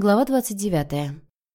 Глава 29.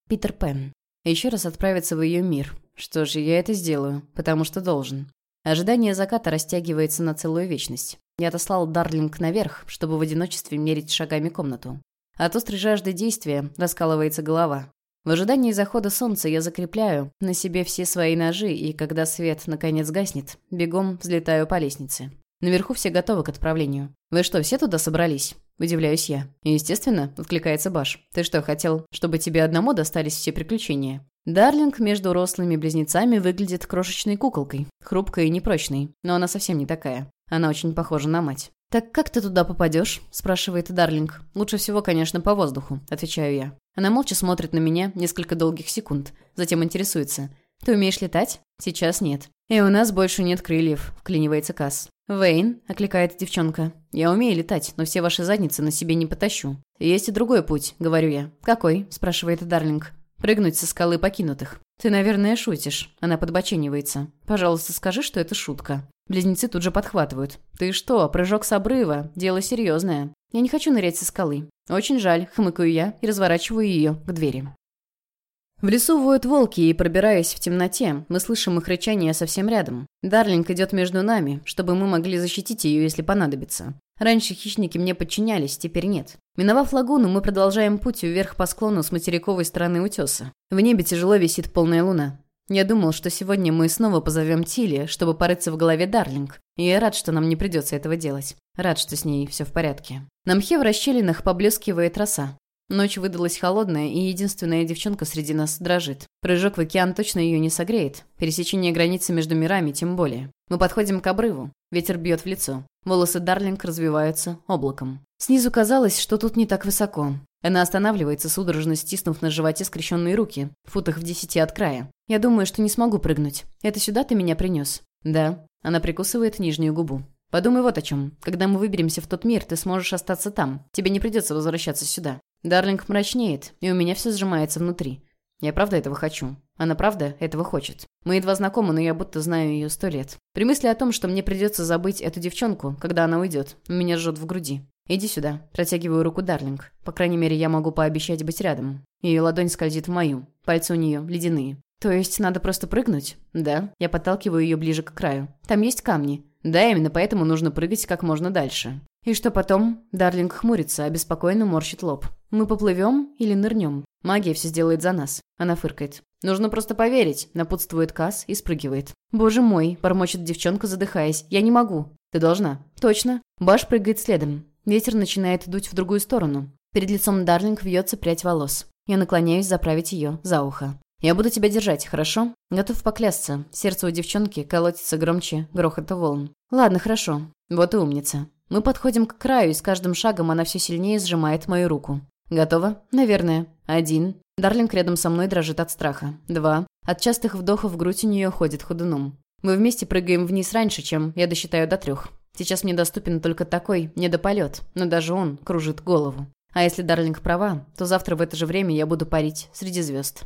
Питер Пен. Еще раз отправиться в ее мир. Что же, я это сделаю, потому что должен. Ожидание заката растягивается на целую вечность. Я отослал Дарлинг наверх, чтобы в одиночестве мерить шагами комнату. От острой жажды действия раскалывается голова. В ожидании захода солнца я закрепляю на себе все свои ножи, и когда свет наконец гаснет, бегом взлетаю по лестнице. Наверху все готовы к отправлению. Вы что, все туда собрались? Удивляюсь я. Естественно, откликается Баш. Ты что, хотел, чтобы тебе одному достались все приключения? Дарлинг между рослыми близнецами выглядит крошечной куколкой, хрупкой и непрочной, но она совсем не такая. Она очень похожа на мать. «Так как ты туда попадешь?» – спрашивает Дарлинг. «Лучше всего, конечно, по воздуху», – отвечаю я. Она молча смотрит на меня несколько долгих секунд, затем интересуется. «Ты умеешь летать?» «Сейчас нет». «И у нас больше нет крыльев», – вклинивается Касс. «Вейн», — окликает девчонка. «Я умею летать, но все ваши задницы на себе не потащу. Есть и другой путь», — говорю я. «Какой?» — спрашивает Дарлинг. «Прыгнуть со скалы покинутых». «Ты, наверное, шутишь». Она подбоченивается. «Пожалуйста, скажи, что это шутка». Близнецы тут же подхватывают. «Ты что, прыжок с обрыва? Дело серьезное. Я не хочу нырять со скалы». «Очень жаль», — хмыкаю я и разворачиваю ее к двери. В лесу воют волки, и, пробираясь в темноте, мы слышим их рычание совсем рядом. Дарлинг идет между нами, чтобы мы могли защитить ее, если понадобится. Раньше хищники мне подчинялись, теперь нет. Миновав лагуну, мы продолжаем путь вверх по склону с материковой стороны утеса. В небе тяжело висит полная луна. Я думал, что сегодня мы снова позовем Тилли, чтобы порыться в голове Дарлинг. И я рад, что нам не придется этого делать. Рад, что с ней все в порядке. На мхе в расщелинах поблескивает роса. Ночь выдалась холодная, и единственная девчонка среди нас дрожит. Прыжок в океан точно ее не согреет. Пересечение границы между мирами тем более. Мы подходим к обрыву. Ветер бьет в лицо. Волосы Дарлинг развиваются облаком. Снизу казалось, что тут не так высоко. Она останавливается, судорожно стиснув на животе скрещенные руки, в футах в десяти от края. «Я думаю, что не смогу прыгнуть. Это сюда ты меня принес?» «Да». Она прикусывает нижнюю губу. «Подумай вот о чем. Когда мы выберемся в тот мир, ты сможешь остаться там. Тебе не придется возвращаться сюда. Дарлинг мрачнеет, и у меня все сжимается внутри. Я правда этого хочу. Она правда этого хочет. Мы едва знакомы, но я будто знаю ее сто лет. При мысли о том, что мне придется забыть эту девчонку, когда она уйдет, меня жжет в груди. «Иди сюда». Протягиваю руку Дарлинг. По крайней мере, я могу пообещать быть рядом. Ее ладонь скользит в мою. Пальцы у нее ледяные. «То есть надо просто прыгнуть?» «Да». Я подталкиваю ее ближе к краю. «Там есть камни». «Да, именно поэтому нужно прыгать как можно дальше». «И что потом?» Дарлинг хмурится, обеспокоенно морщит лоб. «Мы поплывем или нырнем? Магия все сделает за нас». Она фыркает. «Нужно просто поверить», — напутствует Касс и спрыгивает. «Боже мой», — бормочет девчонка, задыхаясь. «Я не могу». «Ты должна». «Точно». Баш прыгает следом. Ветер начинает дуть в другую сторону. Перед лицом Дарлинг вьется прядь волос. Я наклоняюсь заправить ее за ухо. «Я буду тебя держать, хорошо?» Готов поклясться. Сердце у девчонки колотится громче грохота волн. «Ладно, хорошо. Вот и умница. Мы подходим к краю, и с каждым шагом она все сильнее сжимает мою руку. Готово? Наверное. Один. Дарлинг рядом со мной дрожит от страха. Два. От частых вдохов грудь у нее ходит ходуном. Мы вместе прыгаем вниз раньше, чем я досчитаю до трех. Сейчас мне доступен только такой недополет, но даже он кружит голову. А если Дарлинг права, то завтра в это же время я буду парить среди звезд.